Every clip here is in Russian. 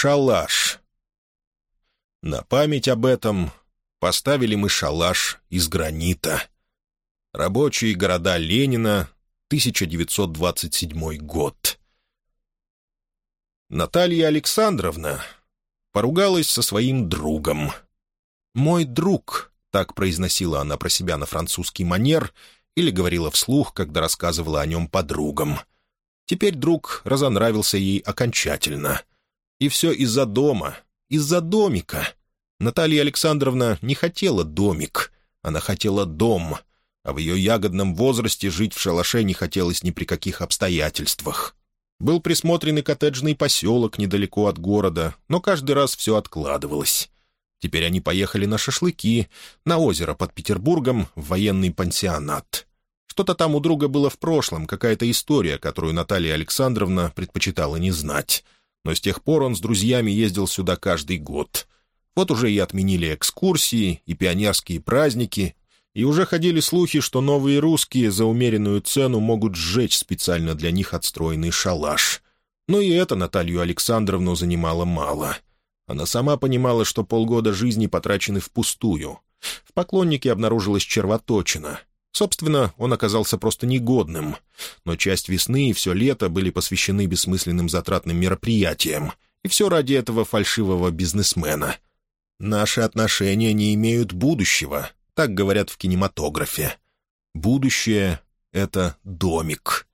Шалаш. На память об этом поставили мы шалаш из гранита. Рабочие города Ленина, 1927 год. Наталья Александровна поругалась со своим другом. «Мой друг», — так произносила она про себя на французский манер или говорила вслух, когда рассказывала о нем подругам. Теперь друг разонравился ей окончательно. И все из-за дома, из-за домика. Наталья Александровна не хотела домик, она хотела дом, а в ее ягодном возрасте жить в шалаше не хотелось ни при каких обстоятельствах. Был присмотрен и коттеджный поселок недалеко от города, но каждый раз все откладывалось. Теперь они поехали на шашлыки, на озеро под Петербургом, в военный пансионат. Что-то там у друга было в прошлом, какая-то история, которую Наталья Александровна предпочитала не знать. Но с тех пор он с друзьями ездил сюда каждый год. Вот уже и отменили экскурсии, и пионерские праздники, и уже ходили слухи, что новые русские за умеренную цену могут сжечь специально для них отстроенный шалаш. Но и это Наталью Александровну занимало мало. Она сама понимала, что полгода жизни потрачены впустую. В поклоннике обнаружилась червоточина. Собственно, он оказался просто негодным. Но часть весны и все лето были посвящены бессмысленным затратным мероприятиям. И все ради этого фальшивого бизнесмена. «Наши отношения не имеют будущего», так говорят в кинематографе. Будущее — это домик.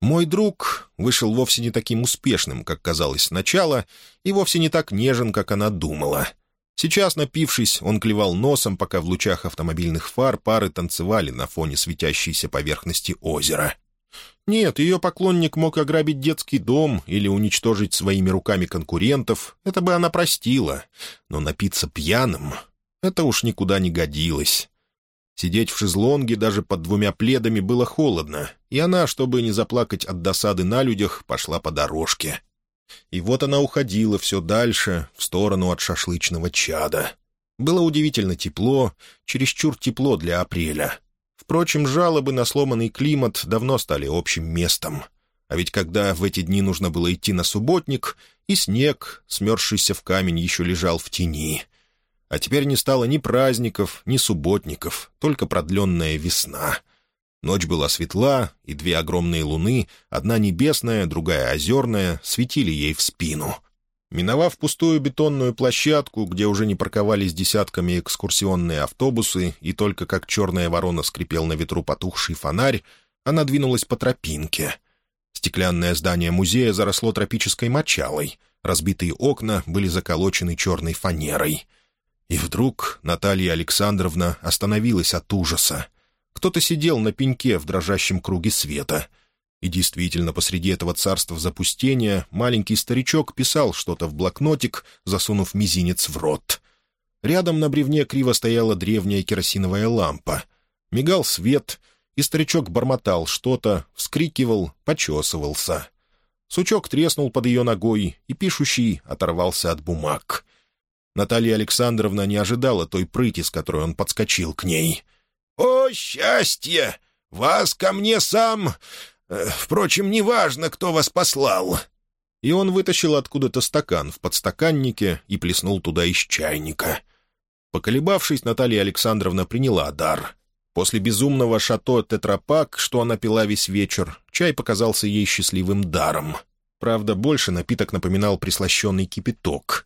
Мой друг вышел вовсе не таким успешным, как казалось сначала, и вовсе не так нежен, как она думала. Сейчас, напившись, он клевал носом, пока в лучах автомобильных фар пары танцевали на фоне светящейся поверхности озера. Нет, ее поклонник мог ограбить детский дом или уничтожить своими руками конкурентов, это бы она простила, но напиться пьяным это уж никуда не годилось. Сидеть в шезлонге даже под двумя пледами было холодно, и она, чтобы не заплакать от досады на людях, пошла по дорожке. И вот она уходила все дальше, в сторону от шашлычного чада. Было удивительно тепло, чересчур тепло для апреля. Впрочем, жалобы на сломанный климат давно стали общим местом. А ведь когда в эти дни нужно было идти на субботник, и снег, смерзшийся в камень, еще лежал в тени — а теперь не стало ни праздников, ни субботников, только продленная весна. Ночь была светла, и две огромные луны, одна небесная, другая озерная, светили ей в спину. Миновав пустую бетонную площадку, где уже не парковались десятками экскурсионные автобусы, и только как черная ворона скрипел на ветру потухший фонарь, она двинулась по тропинке. Стеклянное здание музея заросло тропической мочалой, разбитые окна были заколочены черной фанерой — и вдруг Наталья Александровна остановилась от ужаса. Кто-то сидел на пеньке в дрожащем круге света. И действительно, посреди этого царства запустения маленький старичок писал что-то в блокнотик, засунув мизинец в рот. Рядом на бревне криво стояла древняя керосиновая лампа. Мигал свет, и старичок бормотал что-то, вскрикивал, почесывался. Сучок треснул под ее ногой, и пишущий оторвался от бумаг — Наталья Александровна не ожидала той прыти, с которой он подскочил к ней. «О, счастье! Вас ко мне сам... Э, впрочем, неважно, кто вас послал». И он вытащил откуда-то стакан в подстаканнике и плеснул туда из чайника. Поколебавшись, Наталья Александровна приняла дар. После безумного шато тетрапак, что она пила весь вечер, чай показался ей счастливым даром. Правда, больше напиток напоминал прислащенный кипяток —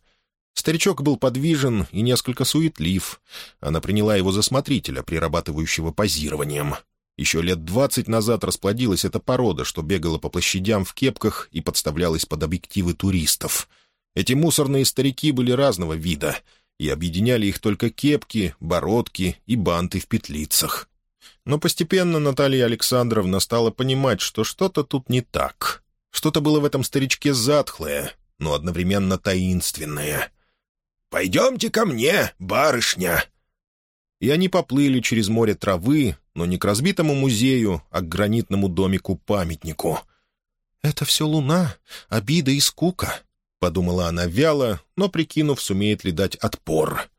Старичок был подвижен и несколько суетлив. Она приняла его за смотрителя, прирабатывающего позированием. Еще лет двадцать назад расплодилась эта порода, что бегала по площадям в кепках и подставлялась под объективы туристов. Эти мусорные старики были разного вида, и объединяли их только кепки, бородки и банты в петлицах. Но постепенно Наталья Александровна стала понимать, что что-то тут не так. Что-то было в этом старичке затхлое, но одновременно таинственное — «Пойдемте ко мне, барышня!» И они поплыли через море травы, но не к разбитому музею, а к гранитному домику-памятнику. «Это все луна, обида и скука», — подумала она вяло, но, прикинув, сумеет ли дать отпор.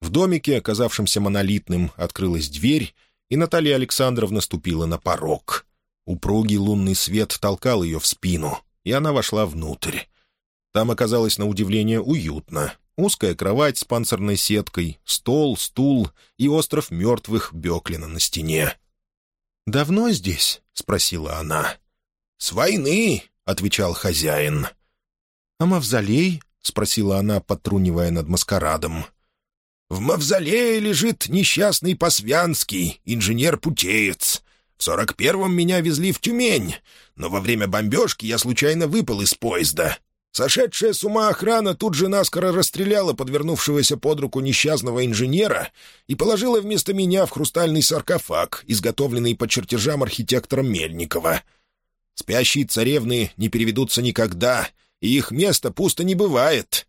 В домике, оказавшемся монолитным, открылась дверь, и Наталья Александровна ступила на порог. Упругий лунный свет толкал ее в спину, и она вошла внутрь. Там оказалось на удивление уютно. Узкая кровать с панцирной сеткой, стол, стул и остров мертвых Беклина на стене. «Давно здесь?» — спросила она. «С войны», — отвечал хозяин. «А мавзолей?» — спросила она, потрунивая над маскарадом. «В мавзолее лежит несчастный Посвянский, инженер-путеец. В сорок первом меня везли в Тюмень, но во время бомбежки я случайно выпал из поезда. Сошедшая с ума охрана тут же наскоро расстреляла подвернувшегося под руку несчастного инженера и положила вместо меня в хрустальный саркофаг, изготовленный по чертежам архитектора Мельникова. Спящие царевны не переведутся никогда, и их место пусто не бывает.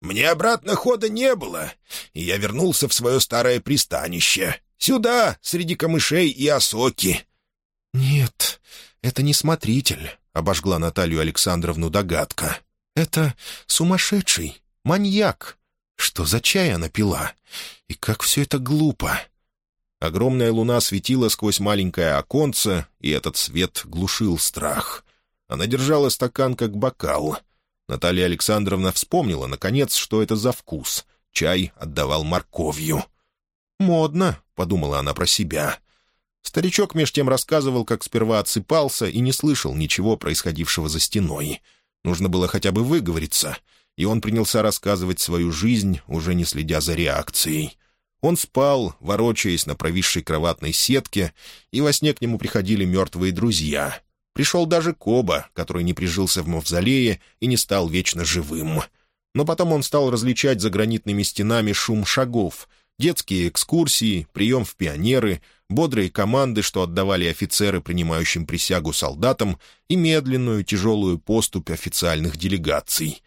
Мне обратно хода не было, и я вернулся в свое старое пристанище. Сюда, среди камышей и осоки. «Нет, это не смотритель», — обожгла Наталью Александровну догадка. «Это сумасшедший, маньяк. Что за чай она пила? И как все это глупо!» Огромная луна светила сквозь маленькое оконце, и этот свет глушил страх. Она держала стакан как бокал. Наталья Александровна вспомнила, наконец, что это за вкус. Чай отдавал морковью. «Модно», — подумала она про себя. Старичок меж тем рассказывал, как сперва отсыпался и не слышал ничего происходившего за стеной. Нужно было хотя бы выговориться, и он принялся рассказывать свою жизнь, уже не следя за реакцией. Он спал, ворочаясь на провисшей кроватной сетке, и во сне к нему приходили мертвые друзья. Пришел даже Коба, который не прижился в мавзолее и не стал вечно живым. Но потом он стал различать за гранитными стенами шум шагов, детские экскурсии, прием в пионеры, бодрые команды, что отдавали офицеры, принимающим присягу солдатам, и медленную тяжелую поступь официальных делегаций.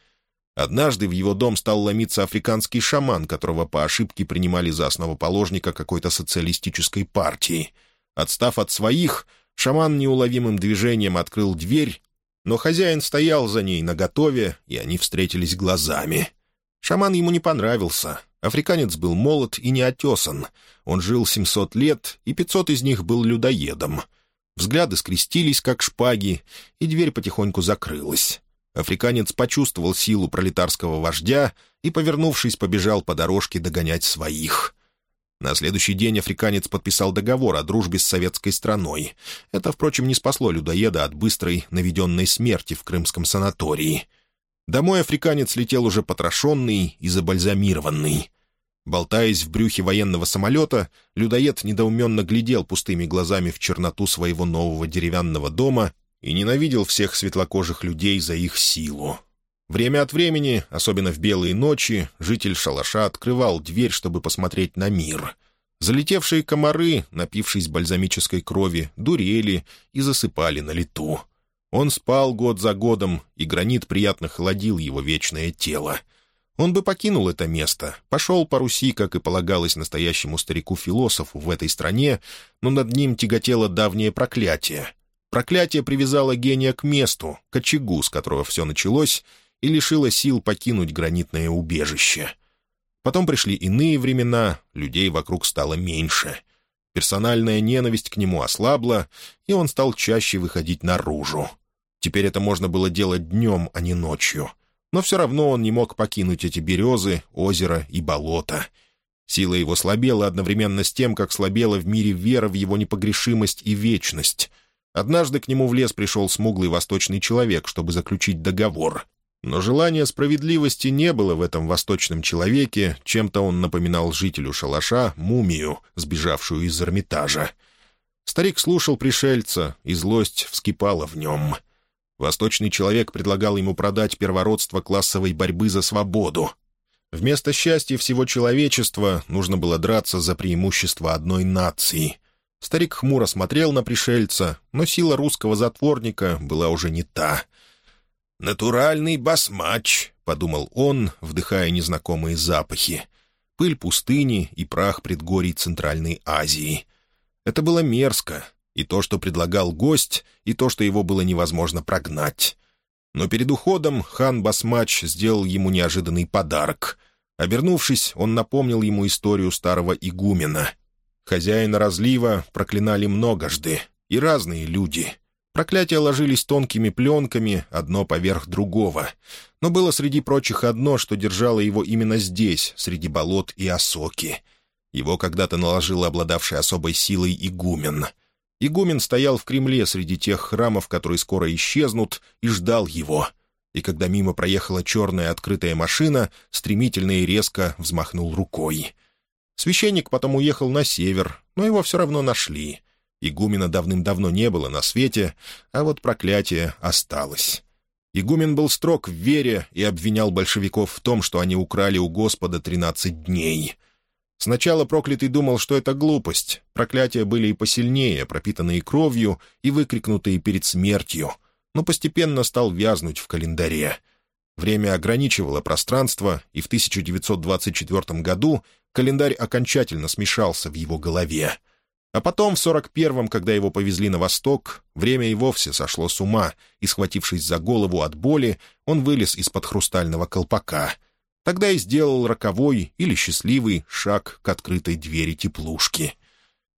Однажды в его дом стал ломиться африканский шаман, которого по ошибке принимали за основоположника какой-то социалистической партии. Отстав от своих, Шаман неуловимым движением открыл дверь, но хозяин стоял за ней наготове, и они встретились глазами. Шаман ему не понравился. Африканец был молод и неотесан. Он жил 700 лет, и 500 из них был людоедом. Взгляды скрестились, как шпаги, и дверь потихоньку закрылась. Африканец почувствовал силу пролетарского вождя и, повернувшись, побежал по дорожке догонять своих. На следующий день африканец подписал договор о дружбе с советской страной. Это, впрочем, не спасло людоеда от быстрой наведенной смерти в крымском санатории. Домой африканец летел уже потрошенный и забальзамированный. Болтаясь в брюхе военного самолета, людоед недоуменно глядел пустыми глазами в черноту своего нового деревянного дома и ненавидел всех светлокожих людей за их силу. Время от времени, особенно в белые ночи, житель шалаша открывал дверь, чтобы посмотреть на мир. Залетевшие комары, напившись бальзамической крови, дурели и засыпали на лету. Он спал год за годом, и гранит приятно холодил его вечное тело. Он бы покинул это место, пошел по Руси, как и полагалось настоящему старику-философу в этой стране, но над ним тяготело давнее проклятие. Проклятие привязало гения к месту, к очагу, с которого все началось, и лишила сил покинуть гранитное убежище. Потом пришли иные времена, людей вокруг стало меньше. Персональная ненависть к нему ослабла, и он стал чаще выходить наружу. Теперь это можно было делать днем, а не ночью. Но все равно он не мог покинуть эти березы, озеро и болото. Сила его слабела одновременно с тем, как слабела в мире вера в его непогрешимость и вечность. Однажды к нему в лес пришел смуглый восточный человек, чтобы заключить договор. Но желания справедливости не было в этом восточном человеке, чем-то он напоминал жителю шалаша мумию, сбежавшую из Эрмитажа. Старик слушал пришельца, и злость вскипала в нем. Восточный человек предлагал ему продать первородство классовой борьбы за свободу. Вместо счастья всего человечества нужно было драться за преимущество одной нации. Старик хмуро смотрел на пришельца, но сила русского затворника была уже не та — «Натуральный басмач», — подумал он, вдыхая незнакомые запахи. Пыль пустыни и прах предгорий Центральной Азии. Это было мерзко, и то, что предлагал гость, и то, что его было невозможно прогнать. Но перед уходом хан Басмач сделал ему неожиданный подарок. Обернувшись, он напомнил ему историю старого игумена. Хозяина разлива проклинали многожды, и разные люди — Проклятия ложились тонкими пленками, одно поверх другого. Но было среди прочих одно, что держало его именно здесь, среди болот и осоки. Его когда-то наложил обладавший особой силой игумен. Игумен стоял в Кремле среди тех храмов, которые скоро исчезнут, и ждал его. И когда мимо проехала черная открытая машина, стремительно и резко взмахнул рукой. Священник потом уехал на север, но его все равно нашли — Игумена давным-давно не было на свете, а вот проклятие осталось. Игумен был строг в вере и обвинял большевиков в том, что они украли у Господа тринадцать дней. Сначала проклятый думал, что это глупость. Проклятия были и посильнее, пропитанные кровью и выкрикнутые перед смертью, но постепенно стал вязнуть в календаре. Время ограничивало пространство, и в 1924 году календарь окончательно смешался в его голове — а потом, в сорок первом, когда его повезли на восток, время и вовсе сошло с ума, и, схватившись за голову от боли, он вылез из-под хрустального колпака. Тогда и сделал роковой или счастливый шаг к открытой двери теплушки.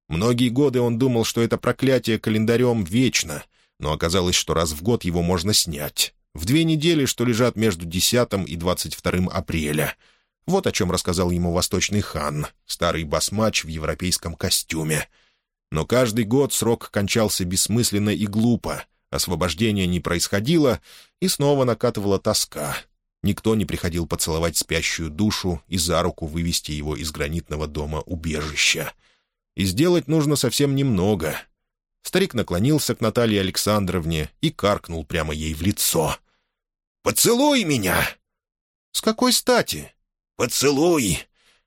Многие годы он думал, что это проклятие календарем вечно, но оказалось, что раз в год его можно снять. В две недели, что лежат между 10 и 22 апреля. Вот о чем рассказал ему восточный хан, старый басмач в европейском костюме — но каждый год срок кончался бессмысленно и глупо, освобождение не происходило, и снова накатывала тоска. Никто не приходил поцеловать спящую душу и за руку вывести его из гранитного дома убежища. И сделать нужно совсем немного. Старик наклонился к Наталье Александровне и каркнул прямо ей в лицо. «Поцелуй меня!» «С какой стати?» «Поцелуй!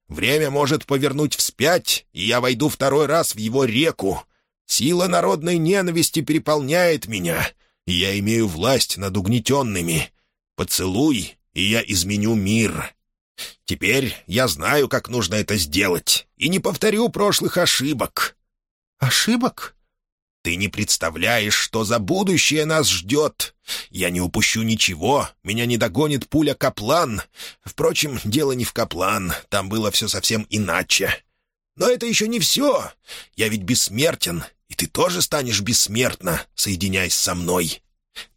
Время может повернуть вспять, и я войду второй раз в его реку. Сила народной ненависти переполняет меня, и я имею власть над угнетенными. Поцелуй, и я изменю мир. Теперь я знаю, как нужно это сделать, и не повторю прошлых ошибок». «Ошибок?» Ты не представляешь, что за будущее нас ждет. Я не упущу ничего, меня не догонит пуля Каплан. Впрочем, дело не в Каплан, там было все совсем иначе. Но это еще не все. Я ведь бессмертен, и ты тоже станешь бессмертна, соединяясь со мной.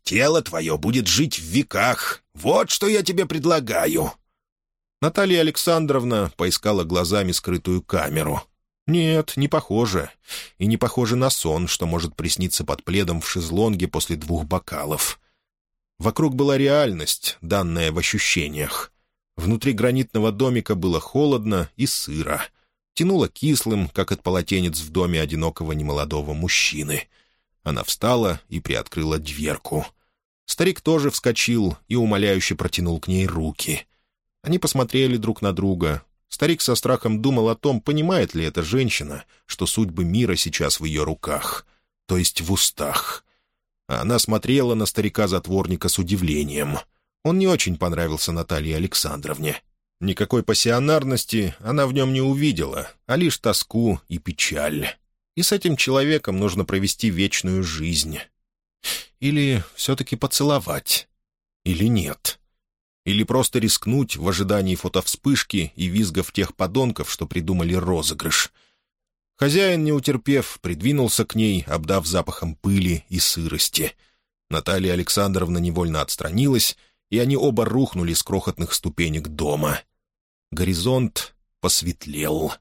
Тело твое будет жить в веках. Вот что я тебе предлагаю». Наталья Александровна поискала глазами скрытую камеру. Нет, не похоже. И не похоже на сон, что может присниться под пледом в шезлонге после двух бокалов. Вокруг была реальность, данная в ощущениях. Внутри гранитного домика было холодно и сыро. Тянуло кислым, как от полотенец в доме одинокого немолодого мужчины. Она встала и приоткрыла дверку. Старик тоже вскочил и умоляюще протянул к ней руки. Они посмотрели друг на друга, Старик со страхом думал о том, понимает ли эта женщина, что судьбы мира сейчас в ее руках, то есть в устах. Она смотрела на старика-затворника с удивлением. Он не очень понравился Наталье Александровне. Никакой пассионарности она в нем не увидела, а лишь тоску и печаль. И с этим человеком нужно провести вечную жизнь. Или все-таки поцеловать. Или нет. Или просто рискнуть в ожидании фотовспышки и визгов тех подонков, что придумали розыгрыш. Хозяин, не утерпев, придвинулся к ней, обдав запахом пыли и сырости. Наталья Александровна невольно отстранилась, и они оба рухнули с крохотных ступенек дома. Горизонт посветлел.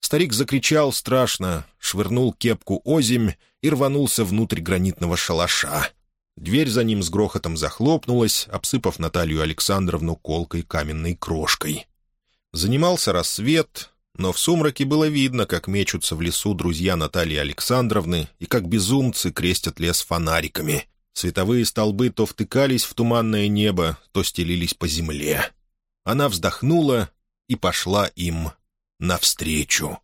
Старик закричал страшно, швырнул кепку озимь и рванулся внутрь гранитного шалаша. Дверь за ним с грохотом захлопнулась, обсыпав Наталью Александровну колкой каменной крошкой. Занимался рассвет, но в сумраке было видно, как мечутся в лесу друзья Натальи Александровны и как безумцы крестят лес фонариками. Световые столбы то втыкались в туманное небо, то стелились по земле. Она вздохнула и пошла им навстречу.